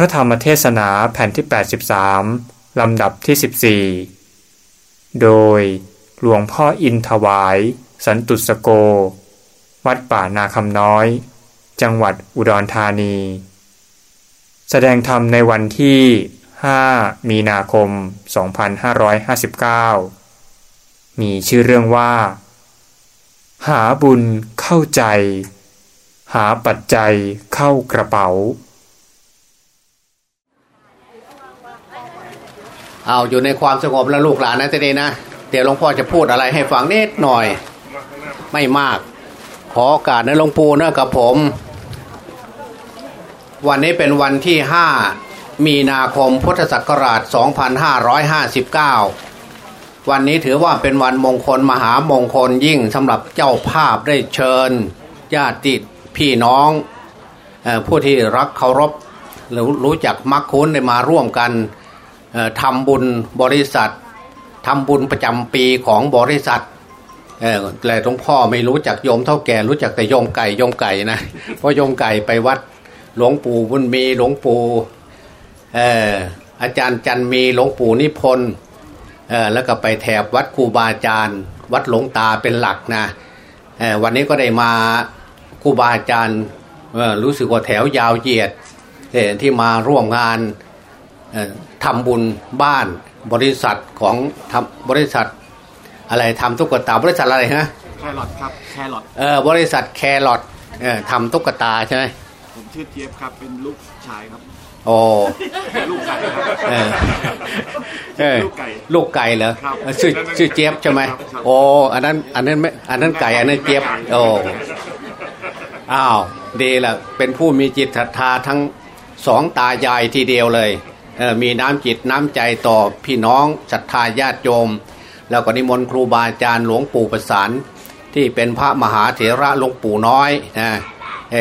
ระธรรมเทศนาแผ่นที่ 83 ลำดับที่ 14 โดยหลวงพ่ออินถวาย สันตุสโก วัดป่านาคำน้อย จังหวัดอุดรธานี แสดงธรรมในวันที่ 5 มีนาคม 2559 มีชื่อเรื่องว่า หาบุญเข้าใจ หาปัจจัยเข้ากระเป๋า เอาอยู่ในความสงบแล้วลูกหลานนะทีนี้นะ เดี๋ยวหลวงพ่อจะพูดอะไรให้ฟังนิดหน่อย ไม่มาก ขอโอกาสนะหลวงปู่นะกับผม วันนี้เป็นวันที่ 5 มีนาคมพุทธศักราช 2559 วันนี้ถือว่าเป็นวันมงคลมหามงคลยิ่งสำหรับเจ้าภาพได้เชิญ ญาติพี่น้องผู้ที่รักเคารพหรือรู้จักมักคุ้นได้มาร่วมกัน ทำบุญบริษัททำบุญประจำปีของบริษัทแต่หลวงพ่อไม่รู้จักโยมเท่าแก่รู้จักแต่โยมไก่โยมไก่นะเพราะโยมไก่ไปวัดหลวงปู่บุญมีหลวงปู่อาจารย์จันมีหลวงปู่นิพนธ์แล้วก็ไปแถบวัดครูบาอาจารย์ วัดหลวงตาเป็นหลักนะวันนี้ก็ได้มาครูบาอาจารย์รู้สึกว่าแถวยาวเหยียดเอ่อที่มาร่วมงาน ทำบุญบ้านบริษัทของทำบริษัท อะไรทำตุ๊กตาบริษัทอะไรฮะแครอทครับแครอทเออบริษัทแครอทเออทำตุ๊กตาใช่ไหมผมชื่อเจี๊ยบครับเป็นลูกชายครับโอ้ลูกไก่ครับเออเออลูกไก่ลูกไก่เหรอครับเออชื่อชื่อเจี๊ยบใช่ไหมครับครับโอ้อันนั้นอันนั้นไม่อันนั้นไก่อันนั้นเจี๊ยบโอ้อ้าวดีละเป็นผู้มีจิตศรัทธาทั้งสองตายายทีเดียวเลยเออ มีน้ำจิตน้ำใจต่อพี่น้องศรัทธาญาติโยม แล้วก็นิมนต์ครูบาอาจารย์หลวงปู่ประสานที่เป็นพระมหาเถระหลวงปู่น้อยนะ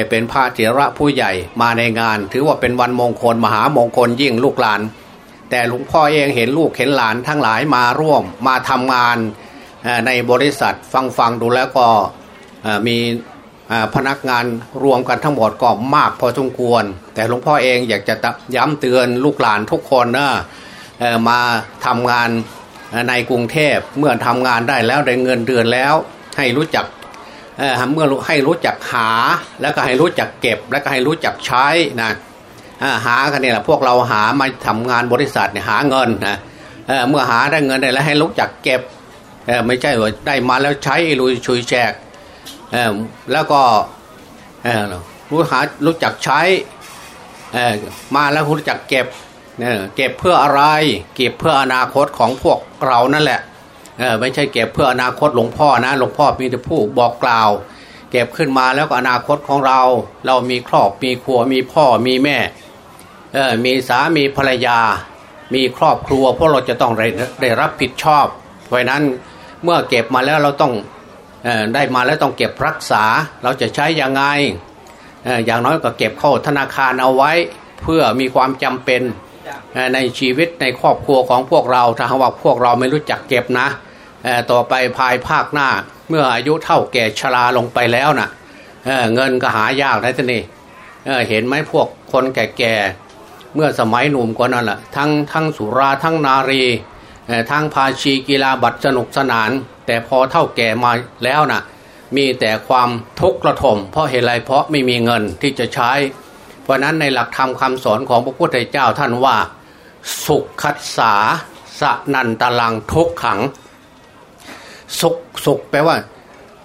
เป็นพระเถระผู้ใหญ่มาในงาน ถือว่าเป็นวันมงคลมหามงคลยิ่งลูกหลาน แต่หลวงพ่อเองเห็นลูกเห็นหลานทั้งหลายมาร่วมมาทำงานในบริษัทฟังฟังดูแล้วก็มี พนักงานรวมกันทั้งหมดก็มากพอสมควร แต่หลวงพ่อเองอยากจะย้ำเตือนลูกหลานทุกคนนะมาทำงานในกรุงเทพเมื่อทำงานได้แล้วได้เงินเดือนแล้ว ให้รู้จักเมื่อให้รู้จักหาแล้วก็ให้รู้จักเก็บ แล้วก็ให้รู้จักใช้นะหากันเนี่ยแหละพวกเราหามาทำงานบริษัทเนี่ยหาเงินนะเเมื่อหาได้เงินได้แล้วให้รู้จักเก็บไม่ใช่ว่าได้มาแล้วใช้ลุยชุยแจก แล้วก็รู้หารู้จักใช้มาแล้วรู้จักเก็บเก็บเพื่ออะไร เก็บเพื่ออนาคตของพวกเรานั่นแหละไม่ใช่เก็บเพื่ออนาคตหลวงพ่อนะหลวงพ่อมีแต่ผู้บอกกล่าว เก็บขึ้นมาแล้วก็อนาคตของเรา เรามีครอบมีครัวมีพ่อมีแม่มีสามีภรรยา มีครอบครัวพวกเราจะต้องได้รับผิดชอบ เพราะนั้นเมื่อเก็บมาแล้วเราต้อง ได้มาแล้วต้องเก็บรักษาเราจะใช้ยังไงอย่างน้อยก็เก็บเข้าธนาคารเอาไว้เพื่อมีความจำเป็นในชีวิตในครอบครัวของพวกเราถ้าหากว่าพวกเราไม่รู้จักเก็บนะต่อไปภายภาคหน้าเมื่ออายุเท่าแก่ชราลงไปแล้วนะเอ่อเงินก็หายากนะท่านนี่เเห็นไหมพวกคนแก่ๆเมื่อสมัยหนุ่มกว่านั้นแหละทั้งทั้งสุราทั้งนารี ทั้งพาชีกีฬาบัตรสนุกสนาน แต่พอเท่าแก่มาแล้วนะมีแต่ความทุกข์ระทมเพราะเหตุไรเพราะไม่มีเงินที่จะใช้ เพราะนั้นในหลักธรรมคำสอนของพระพุทธเจ้าท่านว่า สุขคัสสาสนันตลังทุกขัง สุขสุขแปลว่า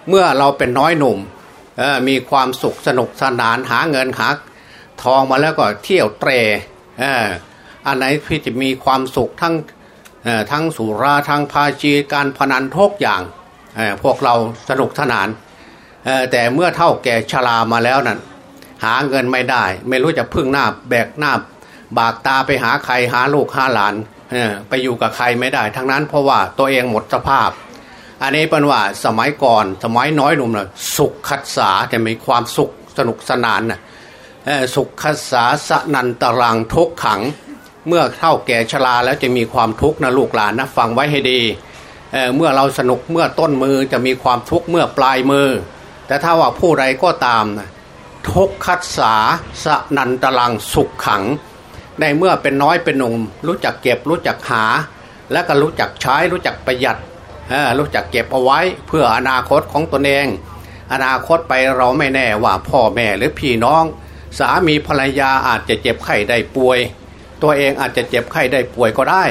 เมื่อเราเป็นน้อยหนุ่มมีความสุขสนุกสนานหาเงินหาทองมาแล้วก็เที่ยวเตรออันไหนที่จะมีความสุขทั้ง ทั้งสุราทั้งพาชีการพนันทุกอย่างพวกเราสนุกสนาน แต่เมื่อเท่าแก่ชรามาแล้วนั่นหาเงินไม่ได้ ไม่รู้จะพึ่งหน้าแบกหน้า บากตาไปหาใครหาลูกหาหลานไปอยู่กับใครไม่ได้ ทั้งนั้นเพราะว่าตัวเองหมดสภาพ อันนี้เป็นว่าสมัยก่อนสมัยน้อยหนุ่มนะสุขคัสสาจะมีความสุขสนุกสนานนะสุขคัสสาสนันตรังทุกขัง เมื่อเท่าแก่ชราแล้วจะมีความทุกข์นะลูกหลานนะฟังไว้ให้ดีเเมื่อเราสนุกเมื่อต้นมือจะมีความทุกข์เมื่อปลายมือ แต่ถ้าว่าผู้ใดก็ตามนะทุกขัสสาสนันตลังสุขขัง ในเมื่อเป็นน้อยเป็นหนุ่ม รู้จักเก็บรู้จักหา และก็รู้จักใช้รู้จักประหยัดรู้จักเก็บเอาไว้เพื่ออนาคตของตนเอง อนาคตไปเราไม่แน่ว่าพ่อแม่หรือพี่น้อง สามีภรรยาอาจจะเจ็บไข้ได้ป่วย ตัวเองอาจจะเจ็บไข้ได้ป่วยก็ได้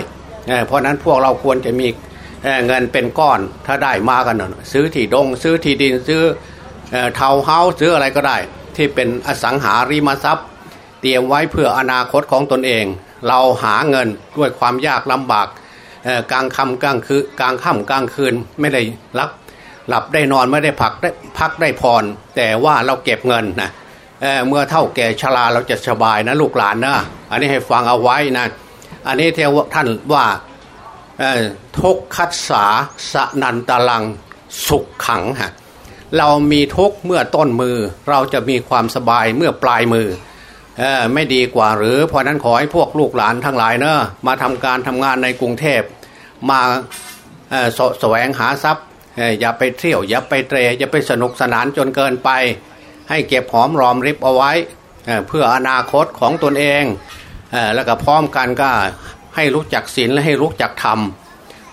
เพราะนั้นพวกเราควรจะมีเงินเป็นก้อนถ้าได้มากันซื้อที่ดง ซื้อที่ดินซื้อเทาเฮาซื้ออะไรก็ได้ ที่เป็นอสังหาริมทรัพย์ เตรียมไว้เพื่ออนาคตของตนเอง เราหาเงินด้วยความยากลำบากกลางค่ำกลางคืนกลางค่ำกลางคืนไม่ได้รับหลับได้นอนไม่ได้พักได้พักได้พรแต่ว่าเราเก็บเงินนะเเมื่อเท่าแก่ชราเราจะสบายนะลูกหลานนะอันนี้ให้ฟังเอาไว้นะอันนี้เทวท่านว่าทุกขัสสาสนันตลังสุขขังฮะเรามีทุกเมื่อต้นมือ เราจะมีความสบายเมื่อปลายมืออไม่ดีกว่าหรือ เพราะนั้นขอให้พวกลูกหลานทั้งหลายเนอะมาทำการทำงานในกรุงเทพมาสแสวงหาทรัพย์อย่าไปเที่ยวอย่าไปเตะอย่าไปสนุกสนานจนเกินไป ให้เก็บหอมรอมริบเอาไว้เพื่ออนาคตของตนเองแล้วก็พร้อมกันก็ให้รู้จักศีลและให้รู้จักธรรม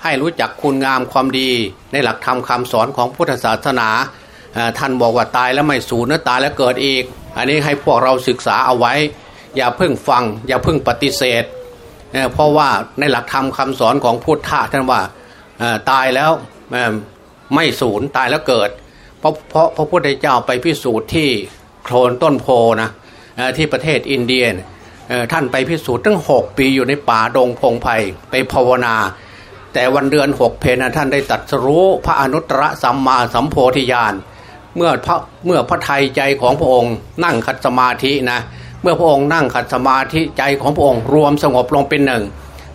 ให้รู้จักคุณงามความดี ในหลักธรรมคาสอนของพุทธศาสนาท่านบอกว่าตายแล้วไม่สูญนะตายแล้วเกิดอีก อันนี้ให้พวกเราศึกษาเอาไว้ อย่าเพิ่งฟัง อย่าเพิ่งปฏิเสธเพราะว่าในหลักธรรมคาสอนของพุทธะท่านว่าตายแล้วไม่สูญตายแล้วเกิด เพราะเพราะพระพุทธเจ้าไปพิสูจน์ที่โคลนต้นโพนะที่ประเทศอินเดียท่านไปพิสูจน์ตั้งหกปีอยู่ในป่าดงพงไพ่ไปภาวนา แต่วันเดือนหกเพนท่านได้ตัดรู้พระอนุตตรสัมมาสัมโพธิญาณเมื่อพระเมื่อพระไทยใจของพระองค์นั่งขัดสมาธินะเมื่อพระองค์นั่งขัดสมาธิใจของพระองค์รวมสงบลงเป็นหนึ่ง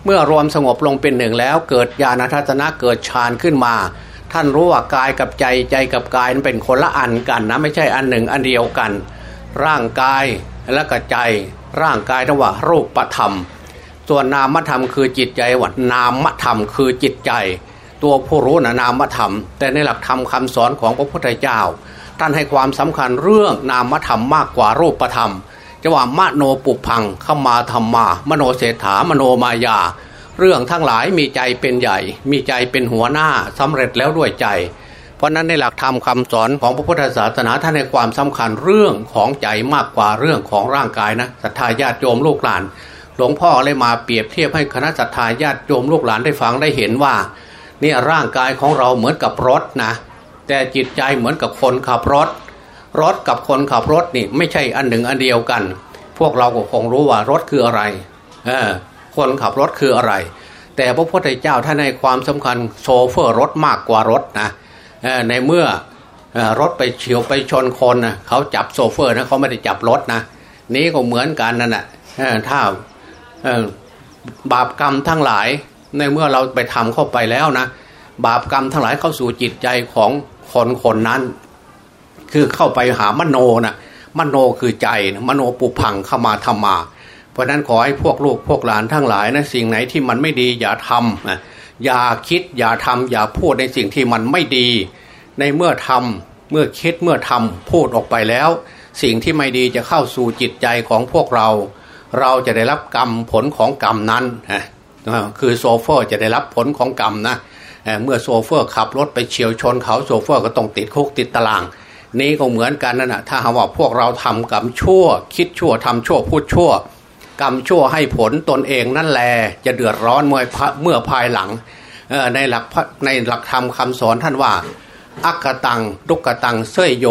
เมื่อรวมสงบลงเป็นหนึ่งแล้วเกิดญาณทัศนะเกิดฌานขึ้นมา ท่านรู้ว่ากายกับใจใจกับกายนั้นเป็นคนละอันกันนะไม่ใช่อันหนึ่งอันเดียวกัน ร่างกายและก็ใจ ร่างกายนะว่ารูปธรรม ส่วนนามธรรมคือจิตใจว่านามธรรมคือจิตใจ ตัวผู้รู้นะนามธรรม แต่ในหลักธรรมคาสอนของพระพุทธเจ้า ท่านให้ความสำคัญเรื่องนามธรรมมากกว่ารูปธรรมจะว่ามโนปุพังขมาธรรมามโนเศรษฐามโนมายา เรื่องทั้งหลายมีใจเป็นใหญ่ มีใจเป็นหัวหน้าสำเร็จแล้วด้วยใจ เพราะนั้นในหลักธรรมคาสอนของพระพุทธศาสนาท่านให้ความสำคัญเรื่องของใจมากกว่าเรื่องของร่างกายนะศรัทธาญาติโยมลูกหลาน หลวงพ่อเลยมาเปรียบเทียบให้คณะศรัทธาญาติโยมลูกหลานได้ฟังได้เห็นว่านี่ร่างกายของเราเหมือนกับรถนะ แต่จิตใจเหมือนกับคนขับรถ รถกับคนขับรถนี่ไม่ใช่อันหนึ่งอันเดียวกัน พวกเราก็คงรู้ว่ารถคืออะไร เออ คนขับรถคืออะไร แต่พระพุทธเจ้าท่านให้ความสำคัญโซเฟอร์รถมากกว่ารถนะในเมื่อรถไปเฉียวไปชนคนนะเขาจับโซเฟอร์นะเขาไม่ได้จับรถนะนี้ก็เหมือนกันนั่นแหละถ้าบาปกรรมทั้งหลายในเมื่อเราไปทำเข้าไปแล้วนะบาปกรรมทั้งหลายเข้าสู่จิตใจของคนคนนั้น คือเข้าไปหามโนนะมโนคือใจนะมโนปุพังเข้ามาทำมา เพราะนั้นขอให้พวกลูกพวกหลานทั้งหลายนะสิ่งไหนที่มันไม่ดีอย่าทำนะอย่าคิดอย่าทำอย่าพูดในสิ่งที่มันไม่ดี ในเมื่อทำเมื่อคิดเมื่อทำพูดออกไปแล้ว สิ่งที่ไม่ดีจะเข้าสู่จิตใจของพวกเรา เราจะได้รับกรรมผลของกรรมนั้นคือโซเฟอร์จะได้รับผลของกรรมนะเมื่อโซเฟอร์ขับรถไปเฉียวชนเขาโซเฟอร์ก็ต้องติดคุกติดตาราง นี้ก็เหมือนกันนั่นนะถ้าหากว่าพวกเราทำกรรมชั่ว คิดชั่วทำชั่วพูดชั่ว กรรมชั่วให้ผลตนเองนั่นแหละจะเดือดร้อนเมื่อเมื่อภายหลังในหลักในหลักธรรมคำสอนท่านว่า อักตังดุกตังเสยโย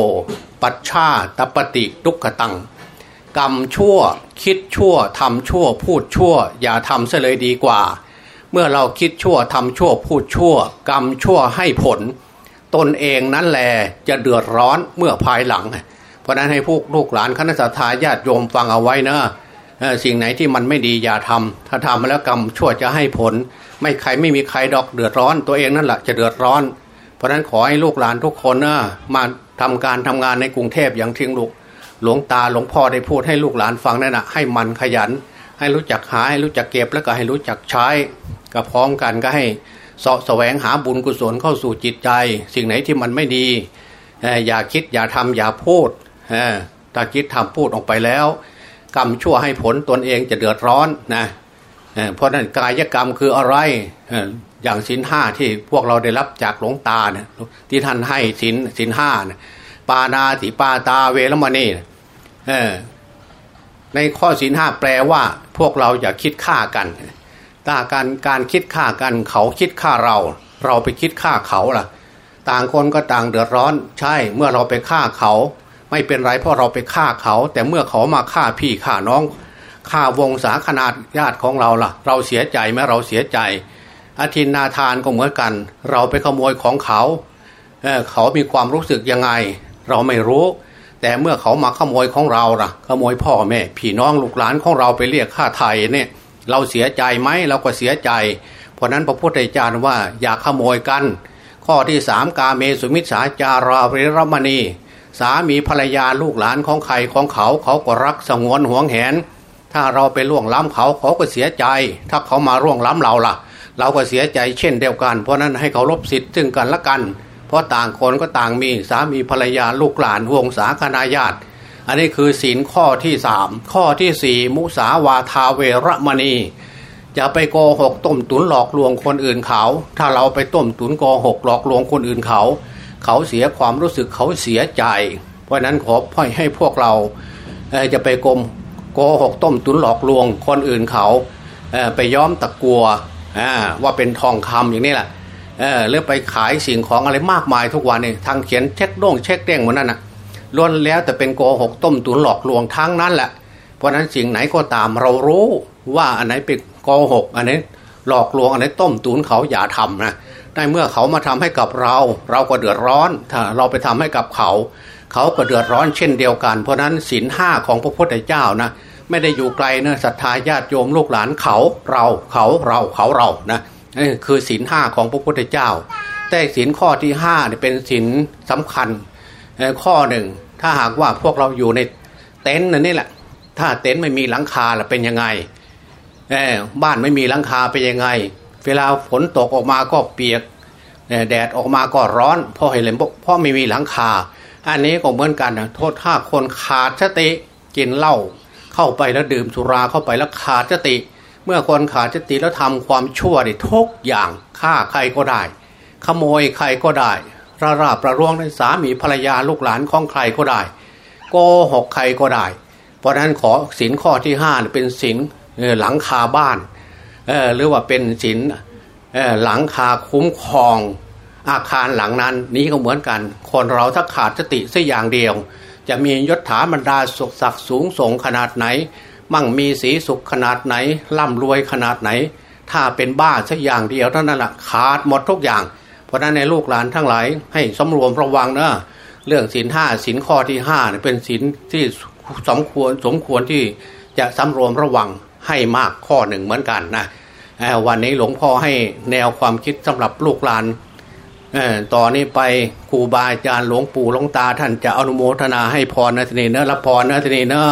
ปัชชาตปฏิดุกตัง กรรมชั่วคิดชั่วทำชั่วพูดชั่ว อย่าทำเสเลยดีกว่า เมื่อเราคิดชั่วทำชั่วพูดชั่ว กรรมชั่วให้ผล ตนเองนั้นแหละจะเดือดร้อนเมื่อภายหลัง เพราะนั้นให้พวกลูกหลานคณะสัตยาญาติโยมฟังเอาไว้นะ สิ่งไหนที่มันไม่ดีอย่าทำถ้าทำมาแล้วกรรมชั่วจะให้ผล ไม่ใครไม่มีใครดอกเดือดร้อน ตัวเองนั่นแหละจะเดือดร้อน เพราะฉะนั้นขอให้ลูกหลานทุกคนนะมาทำการทำงานในกรุงเทพอย่างทิ้งลูกหลวงตาหลวงพ่อได้พูดให้ลูกหลานฟังนั่นนะให้มันขยัน ให้รู้จักหาให้รู้จักเก็บแล้วก็ให้รู้จักใช้ก็พร้อมกันก็ให้สาะแสวงหาบุญกุศลเข้าสู่จิตใจ สิ่งไหนที่มันไม่ดีอย่าคิดอย่าทำอย่าพูดถ้าคิดทำพูดออกไปแล้ว กรรมชั่วให้ผลตนเองจะเดือดร้อนนะเพราะนั้นกายกรรมคืออะไรอย่างสินห้าที่พวกเราได้รับจากหลวงตาเนี่ยที่ท่านให้สินสินห้าปานาติปาตาเวรมณีในข้อสินห้าแปลว่า พวกเราอย่าคิดฆ่ากันถ้าการการคิดฆ่ากันเขาคิดฆ่าเรา เราไปคิดฆ่าเขาล่ะ ต่างคนก็ต่างเดือดร้อน ใช่เมื่อเราไปฆ่าเขา ไม่เป็นไรเพราะเราไปฆ่าเขา แต่เมื่อเขามาฆ่าพี่ฆ่าน้องฆ่าวงศาคณาญาติของเราล่ะ เราเสียใจไหมเราเสียใจอาทินนาทานก็เหมือนกัน เราไปขโมยของเขาเเขามีความรู้สึกยังไง เราไม่รู้ แต่เมื่อเขามาขโมยของเราล่ะ ขโมยพ่อแม่พี่น้องลูกหลานของเราไปเรียกค่าไทยเนี่ย เราเสียใจไหมเราก็เสียใจ เพราะนั้นพระพุทธเจ้าว่าอย่าขโมยกัน ข้อที่สามกาเมสุมิสาจาราเวรมณี สามีภรรยาลูกหลานของใครของเขาเขาก็รักสงวนห่วงแหน ถ้าเราไปล่วงล้ำเขาเขาก็เสียใจ ถ้าเขามาล่วงล้ำเราล่ะ เราก็เสียใจเช่นเดียวกัน เพราะนั้นให้เขารบสิทธิ์ซึ่งกันและกัน เพราะต่างคนก็ต่างมีสามีภรรยาลูกหลานวงศาคณาญาติอันนี้คือศีลข้อที่สามข้อที่สี่มุสาวาทาเวรมณีจะไปโกหกต้มตุนหลอกลวงคนอื่นเขา ถ้าเราไปต้มตุนโกหกหลอกลวงคนอื่นเขา เขาเสียความรู้สึกเขาเสียใจ เพราะนั้นขอพ่อยให้พวกเราจะไปกลมโกหกต้มตุนหลอกลวงคนอื่นเขาไปย้อมตะกัวว่าเป็นทองคำอย่างนี้แหละเออหรือไปขายสิ่งของอะไรมากมายทุกวันนี่ทางเขียนเช็คด้งเช็คเด้งหมือนนั่นนะล้วนแล้วแต่เป็นโกหกต้มตุ๋นหลอกลวงทั้งนั้นแหละ เพราะนั้นสิ่งไหนก็ตามเรารู้ว่าอันไหนเป็นโกหกอันไหนหลอกลวงอันไหนต้มตุ๋นเขาอย่าทำนะ ได้เมื่อเขามาทำให้กับเรา เราก็เดือดร้อน ถ้าเราไปทำให้กับเขา เขาก็เดือดร้อนเช่นเดียวกัน เพราะนั้นศีลห้าของพระพุทธเจ้านะไม่ได้อยู่ไกลเนะศรัทธาญาติโยมลูกหลานเขาเราเขาเราเขาเรานะนี่คือศีลห้าของพระพุทธเจ้า แต่ศีลข้อที่ห้าเป็นศีลสำคัญข้อหนึ่ง ถ้าหากว่าพวกเราอยู่ในเต็นท์นี่แหละ ถ้าเต็นท์ไม่มีหลังคาล่ะเป็นยังไงบ้านไม่มีหลังคาเป็นยังไง เวลาฝนตกออกมาก็เปียกแดดออกมาก็ร้อน เพราะเห็นเพราะไม่มีหลังคา อันนี้ก็เหมือนกันนะโทษถ้าคนขาดสติกินเหล้าเข้าไปแล้วดื่มสุราเข้าไปแล้วขาดสติ เมื่อคนขาดสติแล้วทำความชั่วได้ทุกอย่างฆ่าใครก็ได้ ขโมยใครก็ได้ระราประร่วงในสามีภรรยาลูกหลานของใครก็ได้โกหกใครก็ได้ เพราะฉะนั้นขอสินข้อที่ห้าเป็นสินหลังคาบ้าน หรือว่าเป็นสินหลังคาคุ้มครองอาคารหลังนั้น นี้ก็เหมือนกัน คนเราถ้าขาดสติสักอย่างเดียว จะมียศถาบรรดาสุขศักดิ์สูงส่งขนาดไหน มั่งมีสีสุขขนาดไหนร่ำรวยขนาดไหน ถ้าเป็นบ้าสักอย่างเดียวเท่านั้นแหละขาดหมดทุกอย่าง เพราะนั้นในลูกหลานทั้งหลายให้สำรวมระวังนะเรื่องสินห้าสินข้อที่ห้าเป็นสินที่สมควรสมควรที่จะสำรวมระวัง ให้มากข้อหนึ่งเหมือนกันนะวันนี้หลวงพ่อให้แนวความคิดสำหรับลูกหลานต่อนนี้ไปครูบาอาจารย์หลวงปู่หลวงตาท่านจะอนุโมทนาให้พรนะทีนี้เนอะรับพรนะทีนี้เนอะ